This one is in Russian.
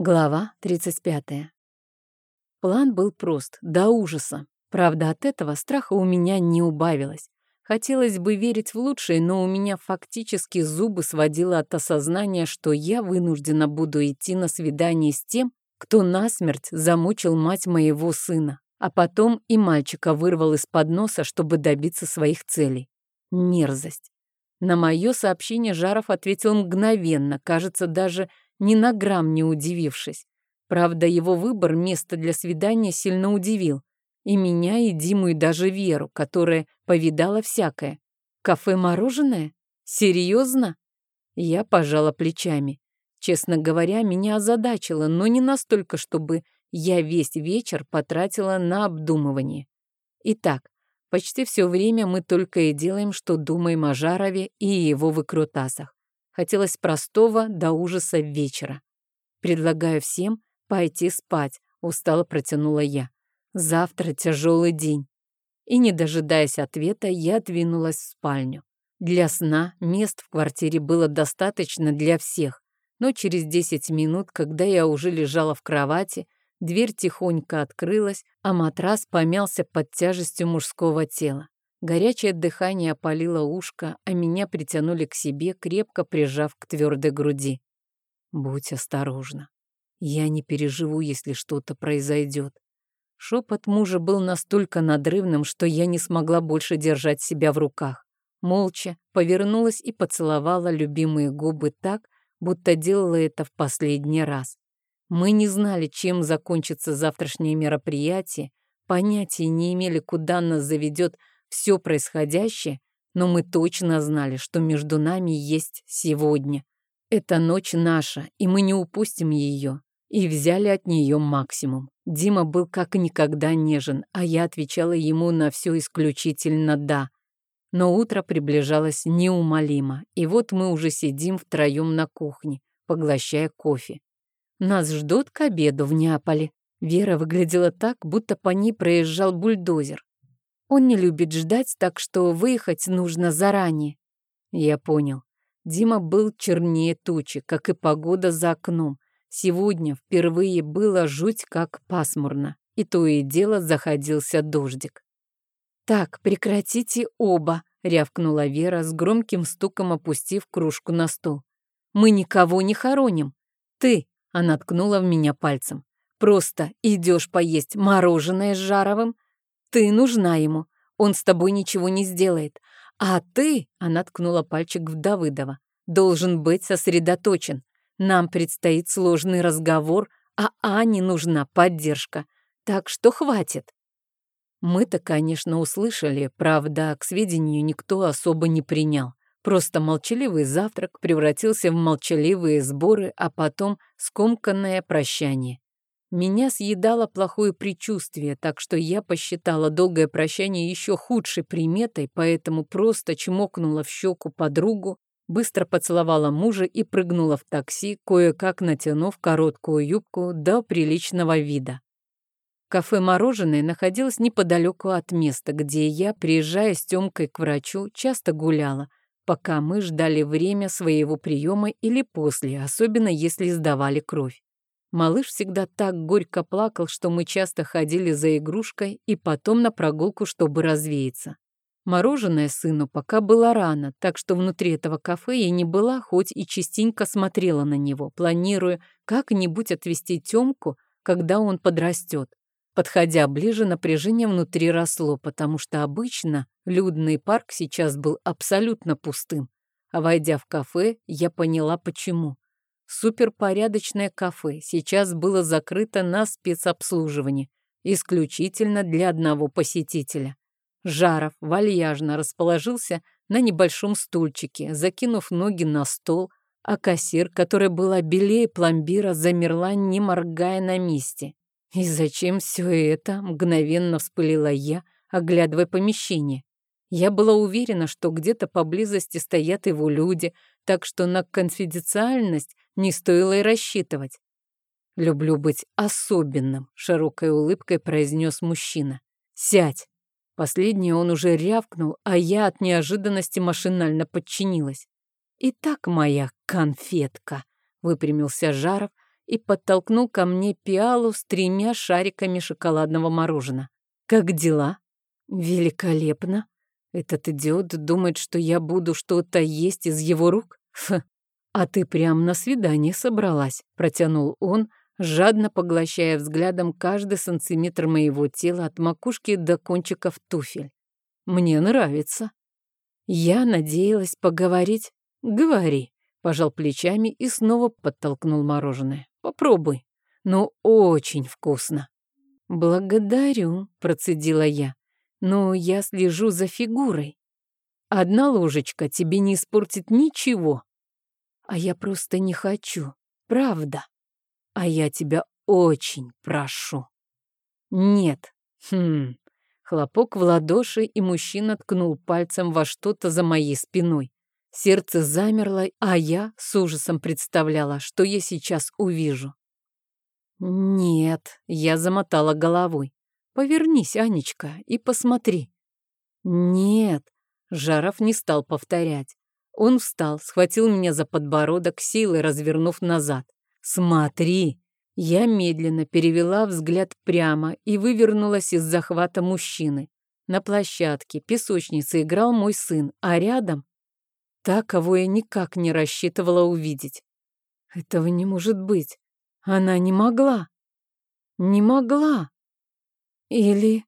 Глава 35. План был прост, до ужаса. Правда, от этого страха у меня не убавилось. Хотелось бы верить в лучшее, но у меня фактически зубы сводило от осознания, что я вынуждена буду идти на свидание с тем, кто насмерть замучил мать моего сына, а потом и мальчика вырвал из-под носа, чтобы добиться своих целей. Мерзость. На мое сообщение Жаров ответил мгновенно, кажется, даже ни на грамм не удивившись. Правда, его выбор места для свидания сильно удивил. И меня, и Диму, и даже Веру, которая повидала всякое. Кафе-мороженое? Серьезно? Я пожала плечами. Честно говоря, меня озадачило, но не настолько, чтобы я весь вечер потратила на обдумывание. Итак, почти все время мы только и делаем, что думаем о Жарове и его выкрутасах. Хотелось простого до ужаса вечера. Предлагаю всем пойти спать, устало протянула я. Завтра тяжелый день. И, не дожидаясь ответа, я двинулась в спальню. Для сна мест в квартире было достаточно для всех, но через 10 минут, когда я уже лежала в кровати, дверь тихонько открылась, а матрас помялся под тяжестью мужского тела. Горячее дыхание опалило ушко, а меня притянули к себе, крепко прижав к твердой груди. «Будь осторожна. Я не переживу, если что-то произойдет». Шепот мужа был настолько надрывным, что я не смогла больше держать себя в руках. Молча повернулась и поцеловала любимые губы так, будто делала это в последний раз. Мы не знали, чем закончится завтрашнее мероприятие, понятия не имели, куда нас заведет все происходящее, но мы точно знали, что между нами есть сегодня. Эта ночь наша, и мы не упустим ее. И взяли от нее максимум. Дима был как никогда нежен, а я отвечала ему на все исключительно «да». Но утро приближалось неумолимо, и вот мы уже сидим втроем на кухне, поглощая кофе. Нас ждут к обеду в Неаполе. Вера выглядела так, будто по ней проезжал бульдозер. Он не любит ждать, так что выехать нужно заранее. Я понял. Дима был чернее тучи, как и погода за окном. Сегодня впервые было жуть как пасмурно, и то и дело заходился дождик. «Так, прекратите оба», — рявкнула Вера с громким стуком опустив кружку на стол. «Мы никого не хороним. Ты», — она ткнула в меня пальцем, «просто идешь поесть мороженое с Жаровым, ты нужна ему. Он с тобой ничего не сделает. А ты, она ткнула пальчик в Давыдова, должен быть сосредоточен. Нам предстоит сложный разговор, а Ане нужна поддержка. Так что хватит. Мы-то, конечно, услышали, правда, к сведению никто особо не принял. Просто молчаливый завтрак превратился в молчаливые сборы, а потом скомканное прощание. Меня съедало плохое предчувствие, так что я посчитала долгое прощание еще худшей приметой, поэтому просто чмокнула в щеку подругу, быстро поцеловала мужа и прыгнула в такси, кое-как натянув короткую юбку до приличного вида. Кафе-мороженое находилось неподалеку от места, где я, приезжая с Тёмкой к врачу, часто гуляла, пока мы ждали время своего приема или после, особенно если сдавали кровь. Малыш всегда так горько плакал, что мы часто ходили за игрушкой и потом на прогулку, чтобы развеяться. Мороженое сыну пока было рано, так что внутри этого кафе я не была, хоть и частенько смотрела на него, планируя как-нибудь отвезти Тёмку, когда он подрастет. Подходя ближе, напряжение внутри росло, потому что обычно людный парк сейчас был абсолютно пустым. А войдя в кафе, я поняла, почему. Суперпорядочное кафе сейчас было закрыто на спецобслуживание, исключительно для одного посетителя. Жаров вальяжно расположился на небольшом стульчике, закинув ноги на стол, а кассир, которая была белее пломбира, замерла, не моргая на месте. «И зачем все это?» — мгновенно вспылила я, оглядывая помещение. Я была уверена, что где-то поблизости стоят его люди, так что на конфиденциальность не стоило и рассчитывать. «Люблю быть особенным», — широкой улыбкой произнес мужчина. «Сядь!» Последнее он уже рявкнул, а я от неожиданности машинально подчинилась. «Итак, моя конфетка», — выпрямился Жаров и подтолкнул ко мне пиалу с тремя шариками шоколадного мороженого. «Как дела?» «Великолепно. Этот идиот думает, что я буду что-то есть из его рук? Фу. А ты прям на свидание собралась», — протянул он, жадно поглощая взглядом каждый сантиметр моего тела от макушки до кончиков туфель. «Мне нравится». Я надеялась поговорить. «Говори», — пожал плечами и снова подтолкнул мороженое. «Попробуй. Ну, очень вкусно». «Благодарю», — процедила я. «Но я слежу за фигурой. Одна ложечка тебе не испортит ничего. А я просто не хочу, правда?» А я тебя очень прошу. Нет. Хм. Хлопок в ладоши, и мужчина ткнул пальцем во что-то за моей спиной. Сердце замерло, а я с ужасом представляла, что я сейчас увижу. «Нет», — я замотала головой. «Повернись, Анечка, и посмотри». «Нет», — Жаров не стал повторять. Он встал, схватил меня за подбородок, силой развернув назад. «Смотри!» Я медленно перевела взгляд прямо и вывернулась из захвата мужчины. На площадке песочницы играл мой сын, а рядом — та, кого я никак не рассчитывала увидеть. Этого не может быть. Она не могла. Не могла. Или...